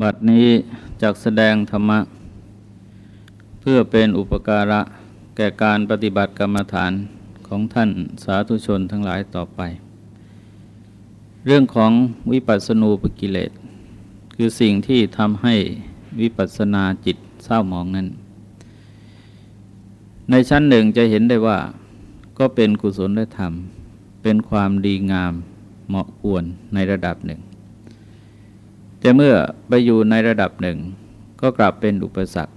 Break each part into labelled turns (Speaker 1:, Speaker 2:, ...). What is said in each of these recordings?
Speaker 1: บัดนี้จากแสดงธรรมะ เพื่อเป็นอุปการะแก่การปฏิบัติกรรมฐานของท่านสาธุชนทั้งหลายต่อไป เรื่องของวิปัสสนูปกิเลส คือสิ่งที่ทำให้วิปัสสนาจิตเศร้าหมองนั้น ในชั้นหนึ่งจะเห็นได้ว่า ก็เป็นกุศลธรรม เป็นความดีงามเหมาะควรในระดับหนึ่ง แต่เมื่อไปอยู่ในระดับหนึ่ง ก็กลับเป็นอุปสรรค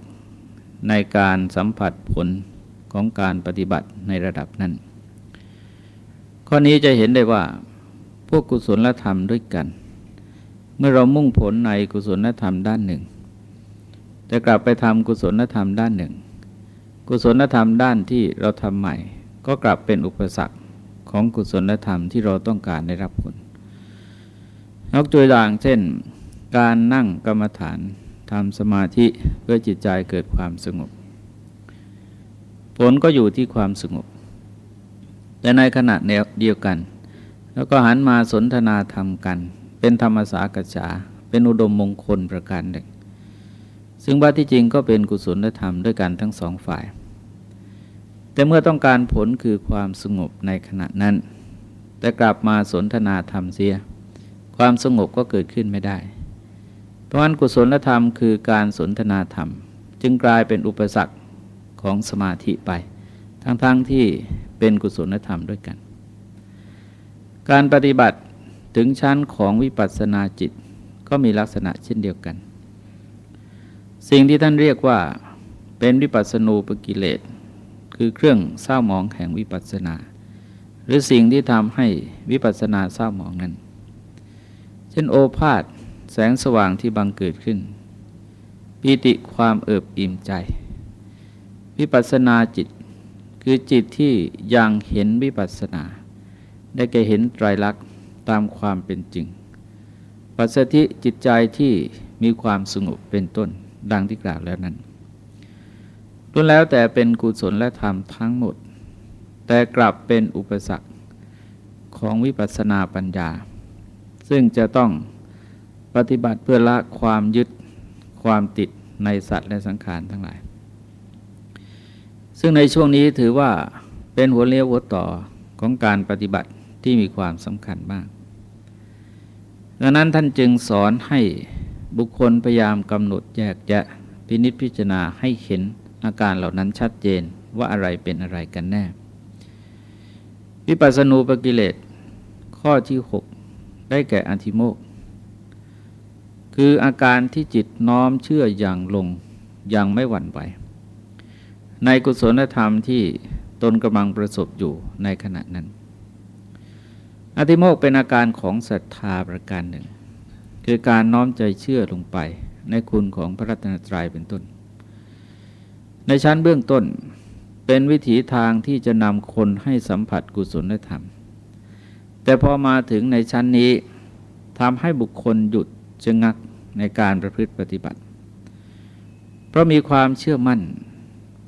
Speaker 1: ในการสัมผัสผลของการปฏิบัติในระดับนั้น ข้อนี้จะเห็นได้ว่า พวกกุศลธรรมด้วยกัน เมื่อเรามุ่งผลในกุศลธรรมด้านหนึ่งจะกลับไปทำกุศลธรรมด้านหนึ่ง กุศลธรรมด้านที่เราทำใหม่ ก็กลับเป็นอุปสรรคของกุศลธรรมที่เราต้องการได้รับผลยกตัวอย่างเช่น การนั่งกรรมฐานทำสมาธิเพื่อจิตใจเกิดความสงบ ผลก็อยู่ที่ความสงบ แต่ในขณะเดียวกัน แล้วก็หันมาสนทนาธรรมกัน เป็นธรรมสากษาเป็นอุดมมงคลประการหนึ่ง ซึ่งว่าที่จริงก็เป็นกุศลธรรมด้วยกันทั้งสองฝ่าย แต่เมื่อต้องการผลคือความสงบในขณะนั้น แต่กลับมาสนทนาธรรมเสีย ความสงบก็เกิดขึ้นไม่ได้ ราะนั้นกุศลธรรมคือการสนทนาธรรม จึงกลายเป็นอุปสรรคของสมาธิไป ทั้งๆทที่เป็นกุศลธรรมด้วยกัน การปฏิบัติถึงชั้นของวิปัสสนาจิตก็มีลักษณะเช่นเดียวกัน สิ่งที่ท่านเรียกว่าเป็นวิปัสสนูปกิเลส คือเครื่องเศร้าหมองแห่งวิปัสสนา หรือสิ่งที่ทำให้วิปัสสนาเศร้าหมองนั้น เช่นโอภาษ แสงสว่างที่บังเกิดขึ้น ปิติความเอิบอิ่มใจ วิปัสนาจิต คือจิตที่ยังเห็นวิปัสนา ได้แก่เห็นไตรลักษณ์ตามความเป็นจริง ปัสสธิจิตใจที่มีความสงบเป็นต้นดังที่กล่าวแล้วนั้นล้วนแล้วแต่เป็นกุศลและธรรมทั้งหมด แต่กลับเป็นอุปสรรคของวิปัสสนาปัญญา ซึ่งจะต้อง ปฏิบัติเพื่อละความยึดความติดในสัตว์และสังขารทั้งหลาย ซึ่งในช่วงนี้ถือว่าเป็นหัวเลี้ยวหัวต่อของการปฏิบัติที่มีความสำคัญมาก ดังนั้นท่านจึงสอนให้บุคคลพยายามกำหนดแยกแยะพินิจพิจารณาให้เห็นอาการเหล่านั้นชัดเจนว่าอะไรเป็นอะไรกันแน่ วิปัสสนูปกิเลสข้อที่ 6 ได้แก่อันธิโมก คืออาการที่จิตน้อมเชื่ออย่างลงอย่างไม่หวั่นไหวในกุศลธรรมที่ตนกำลังประสบอยู่ในขณะนั้น อธิโมกเป็นอาการของศรัทธาประการหนึ่ง คือการน้อมใจเชื่อลงไปในคุณของพระรัตนตรัยเป็นต้น ในชั้นเบื้องต้นเป็นวิถีทางที่จะนำคนให้สัมผัสกุศลธรรม แต่พอมาถึงในชั้นนี้ทำให้บุคคลหยุดชะงัก ในการประพฤติปฏิบัติ เพราะมีความเชื่อมั่น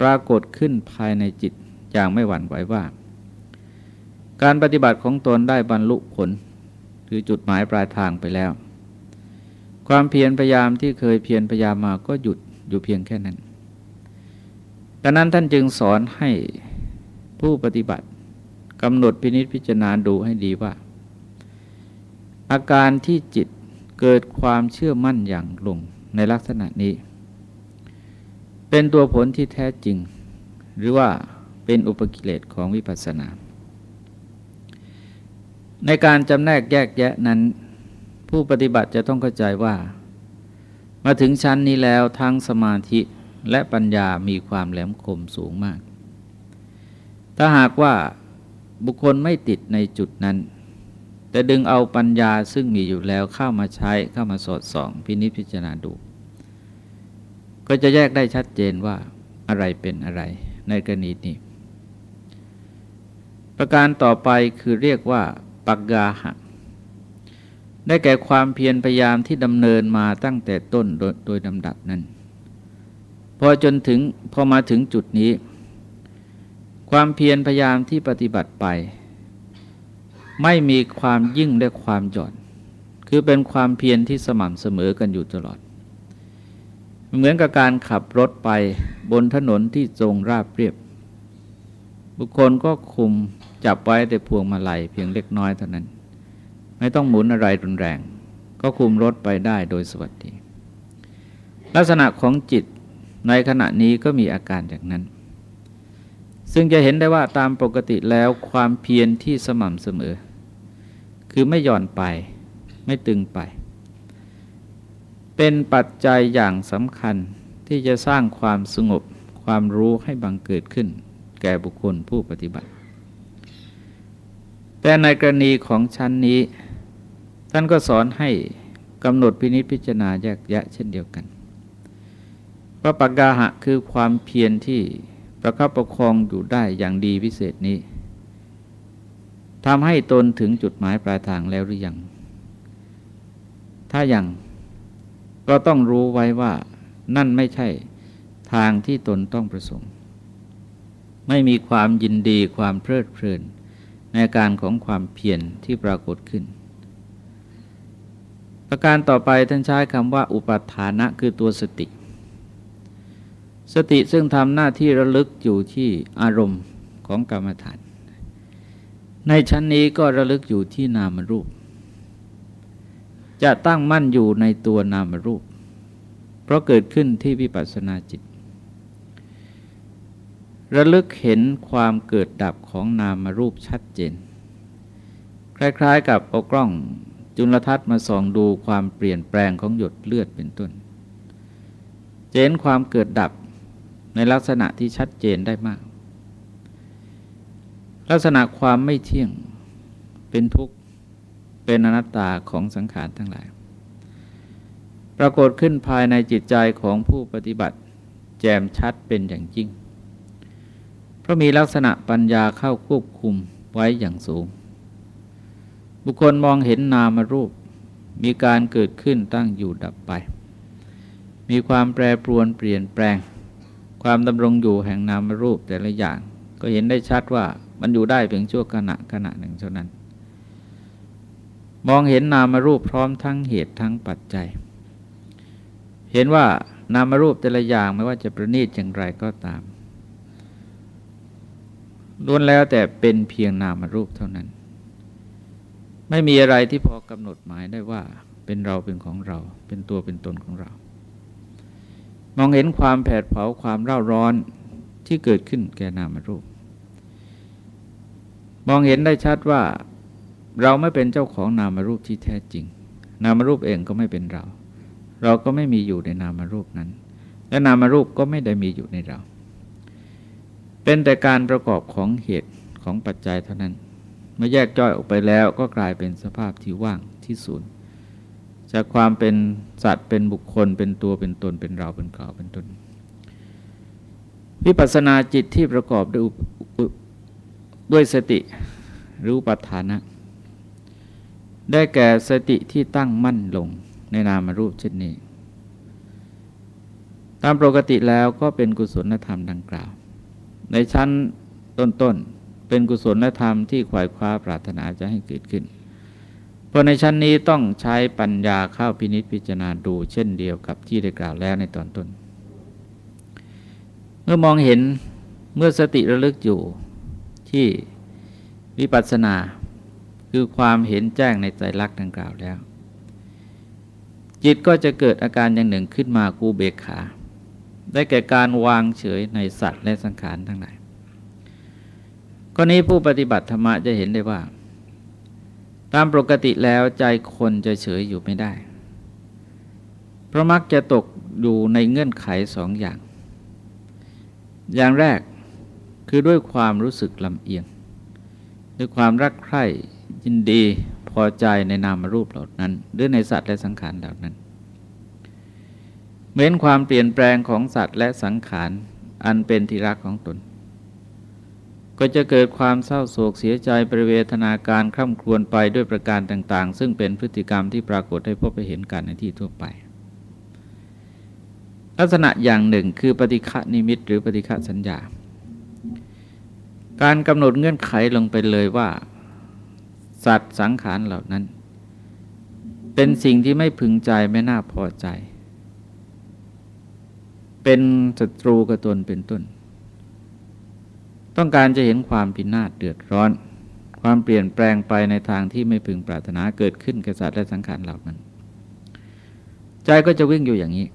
Speaker 1: ปรากฏขึ้นภายในจิตอย่างไม่หวั่นไหวว่า การปฏิบัติของตนได้บรรลุผล คือจุดหมายปลายทางไปแล้ว ความเพียรพยายามที่เคยเพียรพยายามมาก็หยุดอยู่เพียงแค่นั้นดังนั้นท่านจึงสอนให้ผู้ปฏิบัติกำหนดพินิษพิจารณาดูให้ดีว่า อาการที่จิต เกิดความเชื่อมั่นอย่างลงในลักษณะนี้ เป็นตัวผลที่แท้จริง หรือว่าเป็นอุปกิเลสของวิปัสสนา ในการจำแนกแยกแยะนั้น ผู้ปฏิบัติจะต้องเข้าใจว่า มาถึงชั้นนี้แล้วทั้งสมาธิและปัญญามีความแหลมคมสูงมาก ถ้าหากว่าบุคคลไม่ติดในจุดนั้น แต่ดึงเอาปัญญาซึ่งมีอยู่แล้วเข้ามาใช้เข้ามาสอดส่อง พินิจพิจารณาดู ก็จะแยกได้ชัดเจนว่าอะไรเป็นอะไรในกรณีนี้ ประการต่อไปคือเรียกว่า ปักกาหะได้แก่ความเพียรพยายามที่ดำเนินมาตั้งแต่ต้นโดยดยลำดับนั้น พอจนถึงพอมาถึงจุดนี้ ความเพียรพยายามที่ปฏิบัติไป ไม่มีความยิ่งและความหย่อน คือเป็นความเพียรที่สม่ำเสมอกันอยู่ตลอด เหมือนกับการขับรถไปบนถนนที่ตรงราบเรียบ บุคคลก็คุมจับไว้แต่พวงมาลัยเพียงเล็กน้อยเท่านั้น ไม่ต้องหมุนอะไรรุนแรง ก็คุมรถไปได้โดยสวัสดี ลักษณะของจิตในขณะนี้ก็มีอาการอย่างนั้น ซึ่งจะเห็นได้ว่าตามปกติแล้วความเพียรที่สม่ำเสมอ คือไม่หย่อนไป ไม่ตึงไป เป็นปัจจัยอย่างสำคัญที่จะสร้างความสงบความรู้ให้บังเกิดขึ้น แก่บุคคลผู้ปฏิบัติ แต่ในกรณีของชั้นนี้ ท่านก็สอนให้กำหนดพินิจพิจารณาแยกแยะเช่นเดียวกันพระปักกาหะคือความเพียรที่ประคับประคองอยู่ได้อย่างดีพิเศษนี้ ทำให้ตนถึงจุดหมายปลายทางแล้วหรือยัง ถ้ายังก็ต้องรู้ไว้ว่านั่นไม่ใช่ทางที่ตนต้องประสงค์ ไม่มีความยินดีความเพลิดเพลิน ในการของความเพียรที่ปรากฏขึ้น ประการต่อไปท่านใช้คำว่า อุปทานะคือตัวสติ สติซึ่งทำหน้าที่ระลึกอยู่ที่อารมณ์ของกรรมฐาน ในชั้นนี้ก็ระลึกอยู่ที่นามรูป จะตั้งมั่นอยู่ในตัวนามรูป เพราะเกิดขึ้นที่วิปัสสนาจิต ระลึกเห็นความเกิดดับของนามรูปชัดเจน คล้ายๆ กับเอากล้องจุลทรรศน์มาส่องดูความเปลี่ยนแปลงของหยดเลือดเป็นต้นเห็นความเกิดดับในลักษณะที่ชัดเจนได้มาก ลักษณะความไม่เที่ยงเป็นทุกข์เป็นอนัตตาของสังขารทั้งหลาย ปรากฏขึ้นภายในจิตใจของผู้ปฏิบัติแจ่มชัดเป็นอย่างยิ่ง เพราะมีลักษณะปัญญาเข้าควบคุมไว้อย่างสูง บุคคลมองเห็นนามรูป มีการเกิดขึ้นตั้งอยู่ดับไป มีความแปรปรวนเปลี่ยนแปลง ความดำรงอยู่แห่งนามรูปแต่ละอย่าง ก็เห็นได้ชัดว่า มันอยู่ได้เพียงชั่วขณะขณะหนึ่งเท่านั้น มองเห็นนามรูปพร้อมทั้งเหตุทั้งปัจจัย เห็นว่านามรูปแต่ละอย่างไม่ว่าจะประณีตอย่างไรก็ตามล้วนแล้วแต่เป็นเพียงนามรูปเท่านั้น ไม่มีอะไรที่พอกำหนดหมายได้ว่าเป็นเราเป็นของเรา เป็นตัวเป็นตนของเรา มองเห็นความแผดเผาความเร่าร้อนที่เกิดขึ้นแก่นามรูป มองเห็นได้ชัดว่าเราไม่เป็นเจ้าของนามรูปที่แท้จริง นามรูปเองก็ไม่เป็นเรา เราก็ไม่มีอยู่ในนามรูปนั้น และนามรูปก็ไม่ได้มีอยู่ในเรา เป็นแต่การประกอบของเหตุของปัจจัยเท่านั้นเมื่อแยกจ้อยออกไปแล้วก็กลายเป็นสภาพที่ว่างที่ศูนย์จากความเป็นสัตว์เป็นบุคคล เป็นตัวเป็นตนเป็นเราเป็นเขาเป็นตนวิปัสนาจิตที่ประกอบด้วย ด้วยสติรือปัฏฐานะ ได้แก่สติที่ตั้งมั่นลงในนามรูปเช่นนี้ ตามปกติแล้วก็เป็นกุศลธรรมดังกล่าว ในชั้นต้นๆ เป็นกุศลธรรมที่ขวายคว้าปรารถนาจะให้เกิดขึ้น เพราะในชั้นนี้ต้องใช้ปัญญาเข้าพินิษพิจารณาดูเช่นเดียวกับที่ได้กล่าวแล้วในตอนต้น เมื่อมองเห็นเมื่อสติระลึกอยู่ ที่วิปัสสนาคือความเห็นแจ้งในใจรักดังกล่าวแล้ว จิตก็จะเกิดอาการอย่างหนึ่งขึ้นมากูเบกขา ได้แก่การวางเฉยในสัตว์และสังขารทั้งหลายก็นี้ผู้ปฏิบัติธรรมะจะเห็นได้ว่า ตามปกติแล้วใจคนจะเฉยอยู่ไม่ได้ เพราะมักจะตกอยู่ในเงื่อนไขสองอย่าง อย่างแรก คือด้วยความรู้สึกลำเอียง ด้วยความรักใคร่ยินดีพอใจในนามรูปเหล่านั้น หรือในสัตว์และสังขารเหล่านั้น เหมือนความเปลี่ยนแปลงของสัตว์และสังขารอันเป็นที่รักของตน ก็จะเกิดความเศร้าโศกเสียใจปริเวทนาการคร่ำครวญไปด้วยประการต่าง ๆ ซึ่งเป็นพฤติกรรมที่ปรากฏให้พบไปเห็นกันในที่ทั่วไป ลักษณะอย่างหนึ่งคือปฏิฆะนิมิตหรือปฏิฆะสัญญา การกำหนดเงื่อนไขลงไปเลยว่า สัตว์สังขารเหล่านั้น เป็นสิ่งที่ไม่พึงใจไม่น่าพอใจ เป็นศัตรูกับตนเป็นต้น ต้องการจะเห็นความพินาศเดือดร้อน ความเปลี่ยนแปลงไปในทางที่ไม่พึงปรารถนาเกิดขึ้นกับสัตว์และสังขารเหล่านั้น ใจก็จะวิ่งอยู่อย่างนี้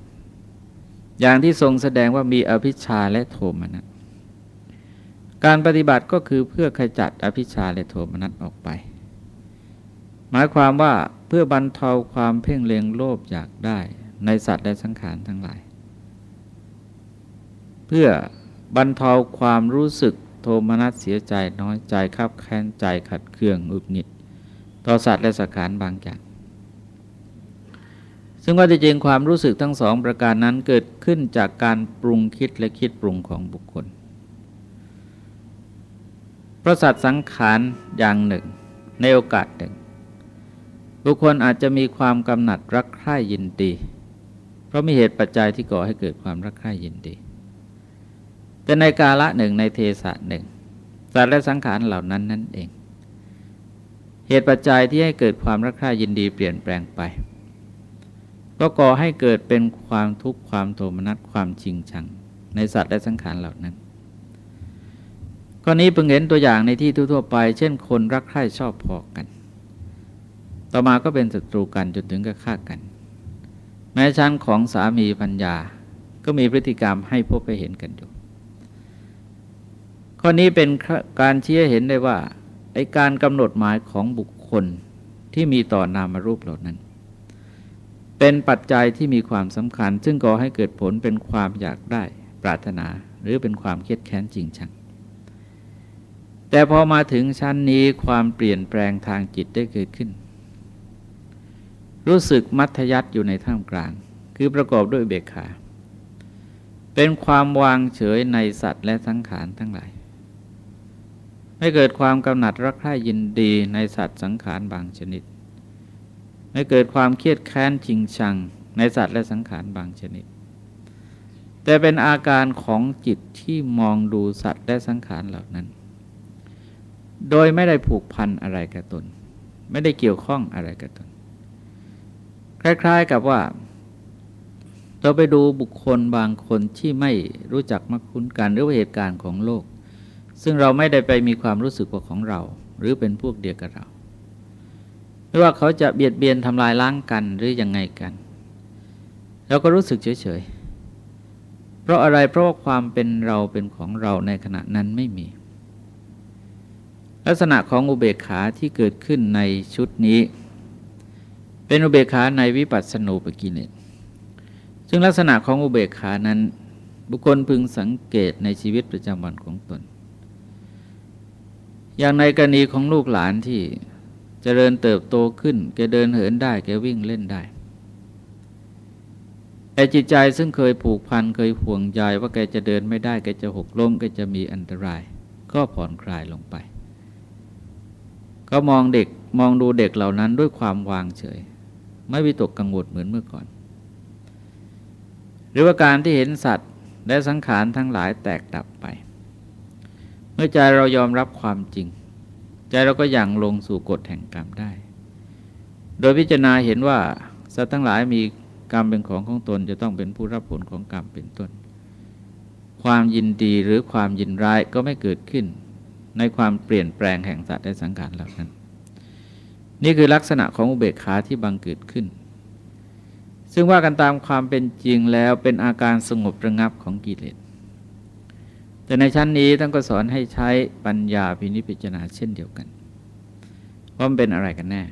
Speaker 1: อย่างที่ทรงแสดงว่ามีอภิชาและโทมนัส การปฏิบัติก็คือเพื่อขจัดอภิชาและโทมนัสออกไป หมายความว่าเพื่อบรรเทาความเพ่งเล็งโลภอยากได้ในสัตว์และสังขารทั้งหลาย เพื่อบรรเทาความรู้สึกโทมนัสเสียใจน้อยใจขับแค้นใจขัดเคืองอุดหงิด ต่อสัตว์และสังขารบางอย่าง ซึ่งว่าจริงความรู้สึกทั้งสองประการนั้นเกิดขึ้นจากการปรุงคิดและคิดปรุงของบุคคล พระสัตว์สังขารอย่างหนึ่ง ในโอกาสหนึ่ง บุคคลอาจจะมีความกำหนัดรักใคร่ยินดี เพราะมีเหตุปัจจัยที่ก่อให้เกิดความรักใคร่ยินดี แต่ในกาละหนึ่งในเทศะหนึ่งสัตว์และสังขารเหล่านั้นนั่นเอง เหตุปัจจัยที่ให้เกิดความรักใคร่ยินดีเปลี่ยนแปลงไป ก็ก่อให้เกิดเป็นความทุกข์ความโทมนัสความชิงชัง ในสัตว์และสังขารเหล่านั้น ข้อนี้เพิ่งเห็นตัวอย่างในที่ทั่วไป เช่นคนรักใคร่ชอบพอกัน ต่อมาก็เป็นศัตรูกันจนถึงกับฆ่ากัน แม้ชั้นของสามีพัญญาก็มีพฤติกรรมให้พบไปเห็นกันอยู่ ข้อนี้เป็นการเชี้ให้เห็นได้ว่าไอการกำหนดหมายของบุคคลที่มีต่อนามรูปเหล่านั้น เป็นปัจจัยที่มีความสำคัญ ซึ่งก่อให้เกิดผลเป็นความอยากได้ปรารถนา หรือเป็นความเครียดแค้นจริงชัง แต่พอมาถึงชั้นนี้ความเปลี่ยนแปลงทางจิตได้เกิดขึ้น รู้สึกมัธยัติอยู่ในท่ามกลาง คือประกอบด้วยเบกขา เป็นความวางเฉยในสัตว์และสังขารทั้งหลาย ไม่เกิดความกำหนัดรักใคร่ยินดีในสัตว์สังขารบางชนิด ไม่เกิดความเครียดแค้นชิงชังในสัตว์และสังขารบางชนิด แต่เป็นอาการของจิตที่มองดูสัตว์และสังขารเหล่านั้น โดยไม่ได้ผูกพันอะไรกับตน ไม่ได้เกี่ยวข้องอะไรกับตน คล้าย ๆกับว่า เราไปดูบุคคลบางคนที่ไม่รู้จักมักคุ้นกันหรือว่าเหตุการณ์ของโลก ซึ่งเราไม่ได้ไปมีความรู้สึกว่าของเรา หรือเป็นพวกเดียวกับเราไม่ว่าเขาจะเบียดเบียนทำลายล้างกันหรือยังไงกันเราก็รู้สึกเฉยๆเพราะอะไรเพราะว่าความเป็นเราเป็นของเราในขณะนั้นไม่มี ลักษณะของอุเบกขาที่เกิดขึ้นในชุดนี้ เป็นอุเบกขาในวิปัสสนูปกิเลสซึ่งลักษณะของอุเบกขานั้น บุคคลพึงสังเกตในชีวิตประจำวันของตน อย่างในกรณีของลูกหลานที่จเจริญเติบโตขึ้น แกเดินเหินได้ แกวิ่งเล่นได้แต่จิตใจซึ่งเคยผูกพันเคยห่วงใยว่าแกจะเดินไม่ได้ แกจะหกล้มแกจะมีอันตราย ก็ผ่อนคลายลงไป ก็มองเด็กมองดูเด็กเหล่านั้นด้วยความวางเฉย ไม่วิตกกังวลเหมือนเมื่อก่อน หรือว่าการที่เห็นสัตว์และสังขารทั้งหลายแตกดับไป เมื่อใจเรายอมรับความจริง ใจเราก็ยังลงสู่กฎแห่งกรรมได้ โดยพิจารณาเห็นว่าสัตว์ทั้งหลายมีกรรมเป็นของของตนจะต้องเป็นผู้รับผลของกรรมเป็นต้น ความยินดีหรือความยินร้ายก็ไม่เกิดขึ้น ในความเปลี่ยนแปลงแห่งสัตว์และสังขารเหล่านั้น นี่คือลักษณะของอุเบกขาที่บังเกิดขึ้น ซึ่งว่ากันตามความเป็นจริงแล้วเป็นอาการสงบระงับของกิเลสแต่ในชั้นนี้ท่านก็สอนให้ใช้ปัญญาพินิจพิจารณาเช่นเดียวกันว่ามันเป็นอะไรกันแน่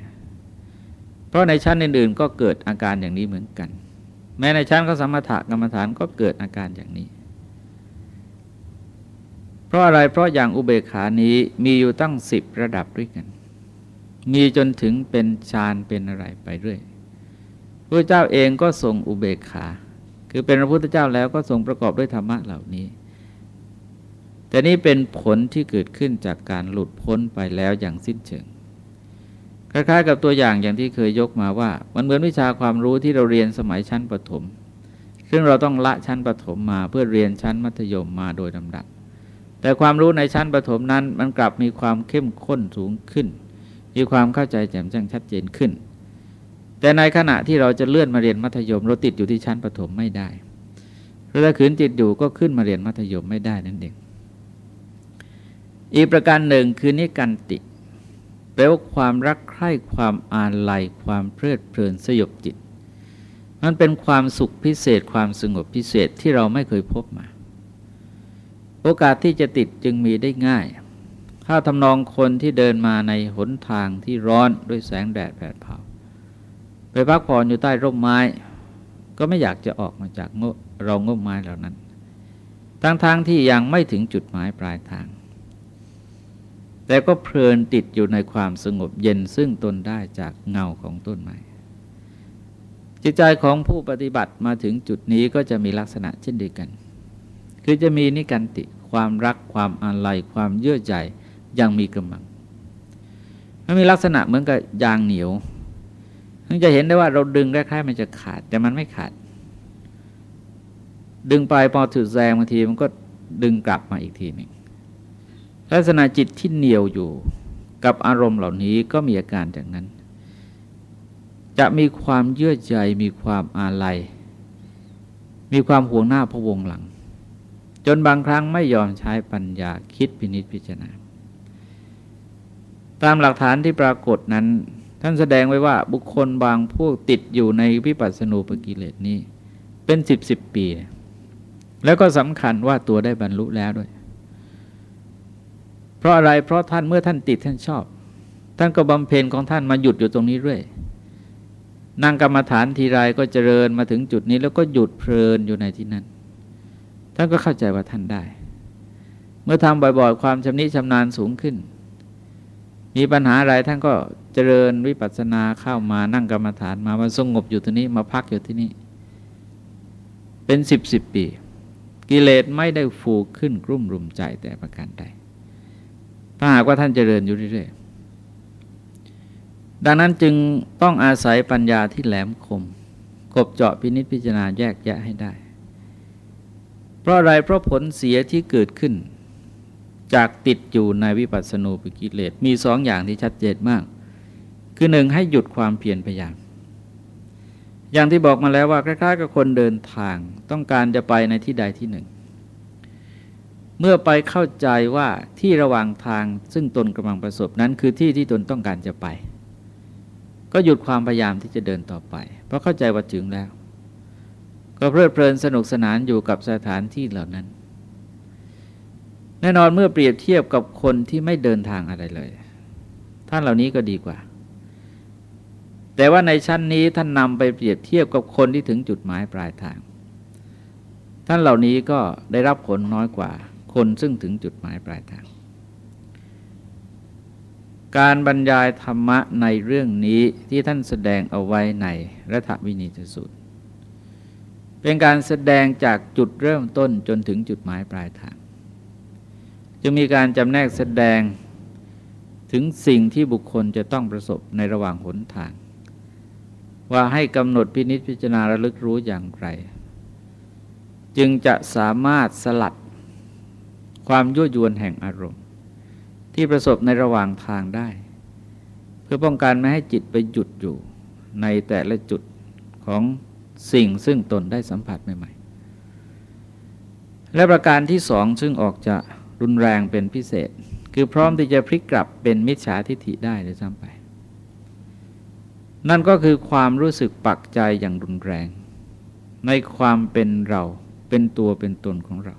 Speaker 1: เพราะในชั้นอื่นๆก็เกิดอาการอย่างนี้เหมือนกัน แม้ในชั้นก็สมถะกรรมฐานก็เกิดอาการอย่างนี้ เพราะอะไรเพราะอย่างอุเบกขานี้มีอยู่ตั้งสิบระดับด้วยกัน มีจนถึงเป็นฌานเป็นอะไรไปเรื่อยพระเจ้าเองก็ทรงอุเบกขา คือเป็นพระพุทธเจ้าแล้วก็ทรงประกอบด้วยธรรมะเหล่านี้ แต่นี้เป็นผลที่เกิดขึ้นจากการหลุดพ้นไปแล้วอย่างสิ้นเชิงคล้ายๆกับตัวอย่างอย่างที่เคยยกมาว่า มันเหมือนวิชาความรู้ที่เราเรียนสมัยชั้นประถม ซึ่งเราต้องละชั้นประถมมาเพื่อเรียนชั้นมัธยมมาโดยลำดับ แต่ความรู้ในชั้นประถมนั้นมันกลับมีความเข้มข้นสูงขึ้น มีความเข้าใจแจ่มแจ้งชัดเจนขึ้น แต่ในขณะที่เราจะเลื่อนมาเรียนมัธยมเราติดอยู่ที่ชั้นประถมไม่ได้เราถ้าขืนติดอยู่ก็ขึ้นมาเรียนมัธยมไม่ได้นั่นเอง อีกประการหนึ่งคือนิกันติ แปลว่าความรักใคร่ความอาลัยความเพลิดเพลินสยบจิต มันเป็นความสุขพิเศษความสงบพิเศษที่เราไม่เคยพบมา โอกาสที่จะติดจึงมีได้ง่าย ถ้าทำนองคนที่เดินมาในหนทางที่ร้อนด้วยแสงแดดแผดเผา ไปพักผ่อนอยู่ใต้ร่มไม้ ก็ไม่อยากจะออกมาจากเราง่มไม้เหล่านั้น ทั้งๆทที่ยังไม่ถึงจุดหมายปลายทาง แต่ก็เพลินติดอยู่ในความสงบเย็นซึ่งตนได้จากเงาของต้นไม้จิตใจของผู้ปฏิบัติมาถึงจุดนี้ก็จะมีลักษณะเช่นเดียวกัน คือจะมีนิกันติ ความรักความอาลัยความเยื่อใยยังมีกำลังมันมีลักษณะเหมือนกับยางเหนียวมันจะเห็นได้ว่าเราดึงคล้ายๆมันจะขาดแต่มันไม่ขาด ดึงไปพอถือแรงบางทีมันก็ดึงกลับมาอีกทีหนึ่งลักษณะจิตที่เหนียวอยู่กับอารมณ์เหล่านี้ก็มีอาการอย่างนั้น จะมีความเยื่อใยมีความอาลัย มีความห่วงหน้าพะวงหลัง จนบางครั้งไม่ยอมใช้ปัญญาคิดพินิจพิจารณา ตามหลักฐานที่ปรากฏนั้น ท่านแสดงไว้ว่าบุคคลบางพวกติดอยู่ในวิปัสสนูปกิเลสนี้ เป็นสิบสิบปี แล้วก็สำคัญว่าตัวได้บรรลุแล้วด้วย เพราะอะไรเพราะท่านเมื่อท่านติดท่านชอบ ท่านก็บำเพ็ญของท่านมาหยุดอยู่ตรงนี้เรื่อยนั่งกรรมฐานทีไรก็เจริญมาถึงจุดนี้แล้วก็หยุดเพลินอยู่ในที่นั้น ท่านก็เข้าใจว่าท่านได้ เมื่อทำบ่อยๆ ความชำนิชำนาญสูงขึ้น มีปัญหาอะไรท่านก็เจริญวิปัสสนาเข้ามานั่งกรรมฐานมามาสงบอยู่ที่นี้มาพักอยู่ที่นี่เป็นสิบสิบปี กิเลสไม่ได้ฟูขึ้นกลุ่มรุมใจแต่ประการใดถ้าหากว่าท่านเจริญอยู่เรื่อยๆดังนั้นจึงต้องอาศัยปัญญาที่แหลมคมกบเจาะพินิษพิจารณาแยกแยะให้ได้ เพราะอะไรเพราะผลเสียที่เกิดขึ้น จากติดอยู่ในวิปัสสนูปกิเลสมีสองอย่างที่ชัดเจนมาก คือหนึ่งให้หยุดความเพียรพยายามอย่างที่บอกมาแล้วว่าคล้ายๆกับคนเดินทางต้องการจะไปในที่ใดที่หนึ่ง เมื่อไปเข้าใจว่าที่ระหว่างทางซึ่งตนกำลังประสบนั้นคือที่ที่ตนต้องการจะไป ก็หยุดความพยายามที่จะเดินต่อไป เพราะเข้าใจว่าถึงแล้ว ก็เพลิดเพลินสนุกสนานอยู่กับสถานที่เหล่านั้น แน่นอนเมื่อเปรียบเทียบกับคนที่ไม่เดินทางอะไรเลย ท่านเหล่านี้ก็ดีกว่า แต่ว่าในชั้นนี้ท่านนำไปเปรียบเทียบกับคนที่ถึงจุดหมายปลายทาง ท่านเหล่านี้ก็ได้รับผลน้อยกว่า คนซึ่งถึงจุดหมายปลายทาง การบรรยายธรรมะในเรื่องนี้ที่ท่านแสดงเอาไว้ในรัฐวินิจสุต เป็นการแสดงจากจุดเริ่มต้นจนถึงจุดหมายปลายทางจึงมีการจำแนกแสดงถึงสิ่งที่บุคคลจะต้องประสบในระหว่างหนทาง ว่าให้กำหนดพินิจพิจารณาระลึกรู้อย่างไร จึงจะสามารถสลัดความยั่วยวนแห่งอารมณ์ ที่ประสบในระหว่างทางได้ เพื่อป้องกันไม่ให้จิตไปหยุดอยู่ในแต่ละจุดของ สิ่งซึ่งตนได้สัมผัสใหม่ๆ และประการที่สองซึ่งออกจะรุนแรงเป็นพิเศษ คือพร้อมที่จะพลิกกลับเป็นมิจฉาทิฐิได้เลยซ้ำไป นั่นก็คือความรู้สึกปักใจอย่างรุนแรง ในความเป็นเราเป็นตัวเป็นตนของเรา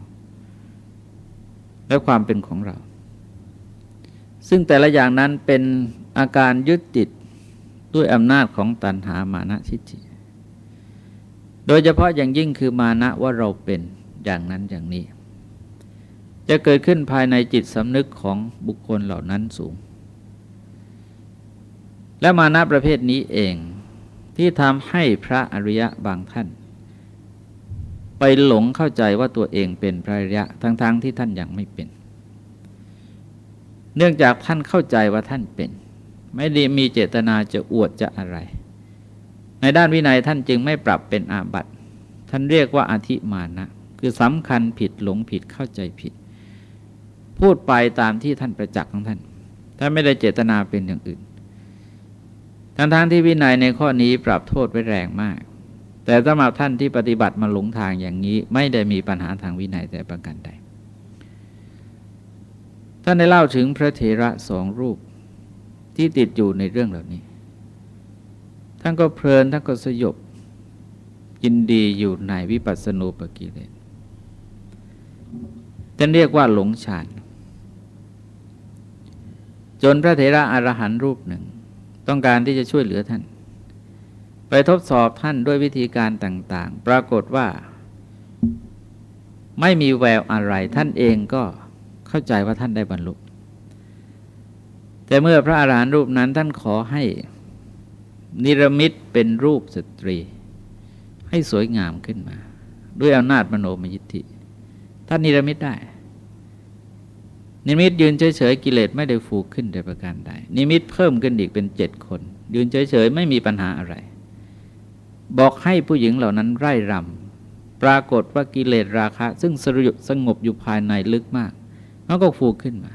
Speaker 1: และความเป็นของเรา ซึ่งแต่ละอย่างนั้นเป็นอาการยึดติดด้วยอำนาจของตัณหามานะชิจิ โดยเฉพาะอย่างยิ่งคือมานะว่าเราเป็นอย่างนั้นอย่างนี้ จะเกิดขึ้นภายในจิตสำนึกของบุคคลเหล่านั้นสูง และมานะประเภทนี้เองที่ทำให้พระอริยะบางท่าน ไปหลงเข้าใจว่าตัวเองเป็นพระอริยะทั้งๆทที่ท่านยังไม่เป็น เนื่องจากท่านเข้าใจว่าท่านเป็น ไม่ได้มีเจตนาจะอวดจะอะไร ในด้านวินัยท่านจึงไม่ปรับเป็นอาบัติ ท่านเรียกว่าอธิมานะ คือสำคัญผิดหลงผิดเข้าใจผิด พูดไปตามที่ท่านประจักษ์ของท่าน ท่านไม่ได้เจตนาเป็นอย่างอื่น ทั้งๆทที่วินัยในข้อนี้ปรับโทษไว้แรงมาก แต่สำหรับท่านที่ปฏิบัติมาหลงทางอย่างนี้ ไม่ได้มีปัญหาทางวินัยแต่ประการใด ท่านได้เล่าถึงพระเถระสองรูปที่ติดอยู่ในเรื่องเหล่านี้ ท่านก็เพลินท่านก็สยบยินดีอยู่ในวิปัสสนูปกิเลสท่านเรียกว่าหลงฌานจนพระเถระอรหันต์รูปหนึ่ง ต้องการที่จะช่วยเหลือท่าน ไปทดสอบท่านด้วยวิธีการต่าง ๆ ปรากฏว่า ไม่มีแววอะไรท่านเองก็เข้าใจว่าท่านได้บรรลุแต่เมื่อพระอารหันต์รูปนั้นท่านขอให้ นิรมิตเป็นรูปสตรี ให้สวยงามขึ้นมา ด้วยอำนาจมโนมยิทธิท่านนิรมิตได้ นิมิตยืนเฉยๆกิเลสไม่ได้ฟูขึ้นโดยประการใดนิมิตเพิ่มขึ้นอีกเป็นเจ็ดคน ยืนเฉยๆไม่มีปัญหาอะไร บอกให้ผู้หญิงเหล่านั้นไร่รำปรากฏว่ากิเลสราคะ ซึ่งสงบอยู่ภายในลึกมากมันก็ฟูขึ้นมา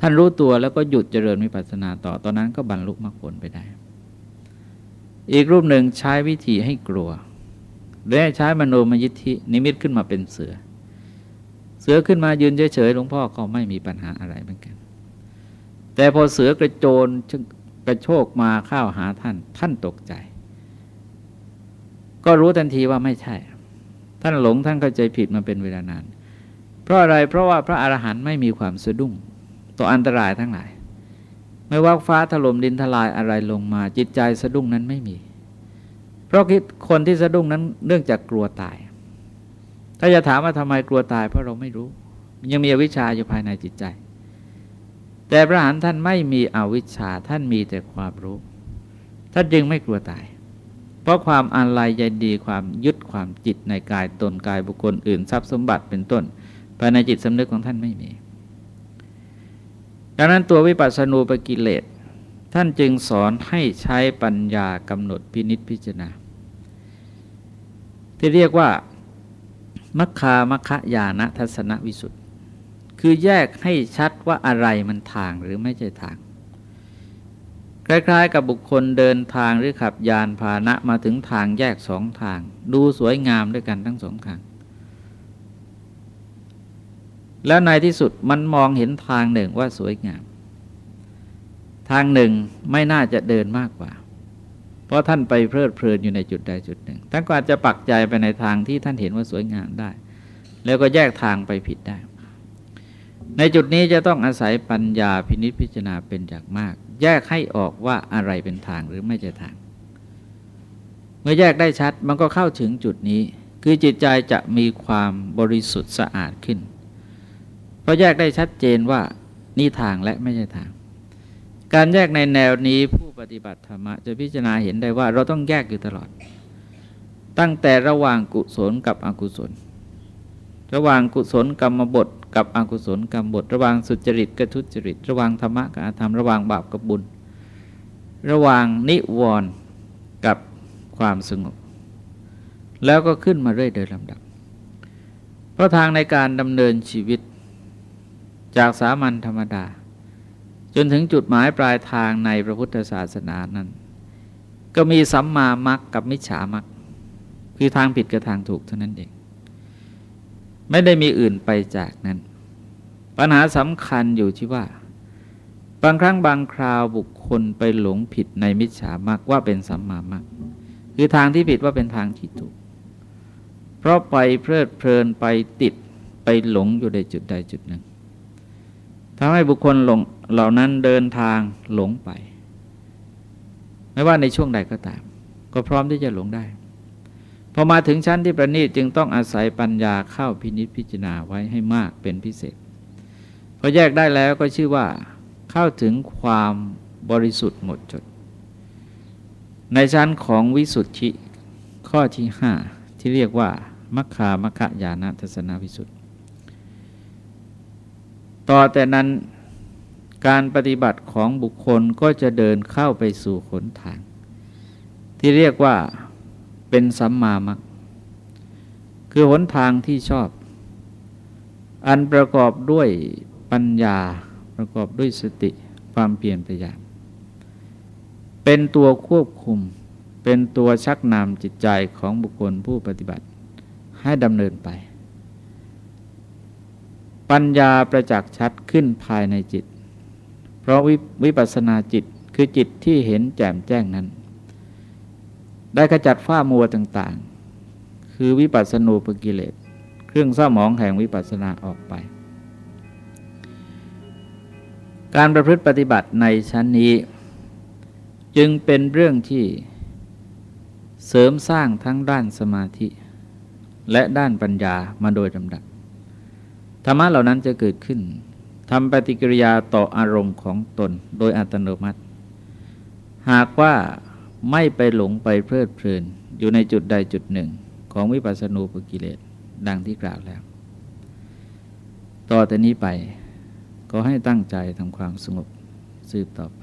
Speaker 1: ท่านรู้ตัวแล้วก็หยุดเจริญวิปัสสนาต่อตอนนั้นก็บรรลุมรรคผลไปได้ อีกรูปหนึ่งใช้วิธีให้กลัว และใช้มโนมยิทธินิมิตขึ้นมาเป็นเสือ เสือขึ้นมายืนเฉยๆหลวงพ่อก็ไม่มีปัญหาอะไรเหมือนกัน แต่พอเสือกระโจนกระโชกมาเข้าหาท่าน ท่านตกใจ ก็รู้ทันทีว่าไม่ใช่ ท่านหลงท่านเข้าใจผิดมาเป็นเวลานาน เพราะอะไรเพราะว่าพระอรหันต์ไม่มีความสะดุ้งต่ออันตรายทั้งหลาย ไม่ว่าฟ้าถล่มดินทลายอะไรลงมา จิตใจสะดุ้งนั้นไม่มี เพราะคิดคนที่สะดุ้งนั้นเนื่องจากกลัวตาย ถ้าจะถามว่าทำไมกลัวตาย เพราะเราไม่รู้ ยังมีอวิชชาอยู่ภายในจิตใจ แต่พระหันท่านไม่มีอวิชชาท่านมีแต่ความรู้ ท่านจึงไม่กลัวตาย เพราะความอาลัยใยดีความยึดความจิตในกายตนกายบุคคลอื่นทรัพย์สมบัติเป็นต้นภายในจิตสำนึกของท่านไม่มี ดังนั้นตัววิปัสสนูปกิเลสท่านจึงสอนให้ใช้ปัญญากำหนดพินิษพิจารณา ที่เรียกว่า มัคคามัคคยานะทัศนวิสุทธ์คือแยกให้ชัดว่าอะไรมันทางหรือไม่ใช่ทาง คล้ายๆ กับบุคคลเดินทางหรือขับยานพาหนะมาถึงทางแยกสองทาง ดูสวยงามด้วยกันทั้งสองทาง แล้วในที่สุดมันมองเห็นทางหนึ่งว่าสวยงาม ทางหนึ่งไม่น่าจะเดินมากกว่า เพราะท่านไปเพลิดเพลินอยู่ในจุดใดจุดหนึ่งท่านก็อาจจะปักใจไปในทางที่ท่านเห็นว่าสวยงามได้ แล้วก็แยกทางไปผิดได้ ในจุดนี้จะต้องอาศัยปัญญาพินิจพิจารณาเป็นอย่างมาก แยกให้ออกว่าอะไรเป็นทางหรือไม่ใช่ทาง เมื่อแยกได้ชัดมันก็เข้าถึงจุดนี้ คือจิตใจจะมีความบริสุทธิ์สะอาดขึ้น ราะแยกได้ชัดเจนว่านี่ทางและไม่ใช่ทาง การแยกในแนวนี้ผู้ปฏิบัติธรรมจะพิจารณาเห็นได้ว่า เราต้องแยกอยู่ตลอด ตั้งแต่ระหว่างกุศลกับอกุศล ระหว่างกุศลกรรมบท กับอกุศลกรรมบท ระหว่างสุจริตกับทุจริต ระหว่างธรรมะกับอธรรม ระหว่างบาปกับบุญ ระหว่างนิวรณ์กับความสงบ แล้วก็ขึ้นมาเรื่อยโดยลำดับ เพราะทางในการดำเนินชีวิต จากสามัญธรรมดา จนถึงจุดหมายปลายทางในพระพุทธศาสนานั้น ก็มีสัมมามักกับมิจฉามักคือทางผิดกับทางถูกเท่านั้นเอง ไม่ได้มีอื่นไปจากนั้น ปัญหาสำคัญอยู่ที่ว่า บางครั้งบางคราวบุคคลไปหลงผิดในมิจฉามักว่าเป็นสัมมามักคือทางที่ผิดว่าเป็นทางที่ถูก เพราะไปเพลิดเพลินไปติดไปหลงอยู่ในจุดใดจุดหนึ่ง ทำให้บุคคลหลงเหล่านั้นเดินทางหลงไป ไม่ว่าในช่วงใดก็ตาม ก็พร้อมที่จะหลงได้พอมาถึงชั้นที่ประณีตจึงต้องอาศัยปัญญาเข้าพินิจพิจารณาไว้ให้มากเป็นพิเศษพอแยกได้แล้วก็ชื่อว่า เข้าถึงความบริสุทธิ์หมดจด ในชั้นของวิสุทธิข้อที่ห้าที่เรียกว่า มัคคามัคคายานะทัศนวิสุทธิ ต่อแต่นั้นการปฏิบัติของบุคคลก็จะเดินเข้าไปสู่ขนทาง ที่เรียกว่าเป็นสัมมามัคคือหนทางที่ชอบ อันประกอบด้วยปัญญาประกอบด้วยสติความเปลี่ยนประหยัดเป็นตัวควบคุม เป็นตัวชักนำจิตใจของบุคคลผู้ปฏิบัติให้ดำเนินไป ปัญญาประจักษ์ชัดขึ้นภายในจิต เพราะววิปัสสนาจิตคือจิตที่เห็นแจ่มแจ้งนั้น ได้ขจัดฝ้ามัวต่างๆ คือวิปัสสนูปกิเลส เครื่องเศร้าหมองแห่งวิปัสสนาออกไป การประพฤติปฏิบัติในชั้นนี้ จึงเป็นเรื่องที่เสริมสร้างทั้งด้านสมาธิ และด้านปัญญามาโดยลำดับ ธรรมะเหล่านั้นจะเกิดขึ้นทำปฏิกิริยาต่ออารมณ์ของตนโดยอัตโนมัติ หากว่าไม่ไปหลงไปเพลิดเพลินอยู่ในจุดใดจุดหนึ่ง ของวิปัสสนูปกิเลสดังที่กล่าวแล้ว ต่อแต่นี้ไปก็ให้ตั้งใจทำความสงบสืบต่อไป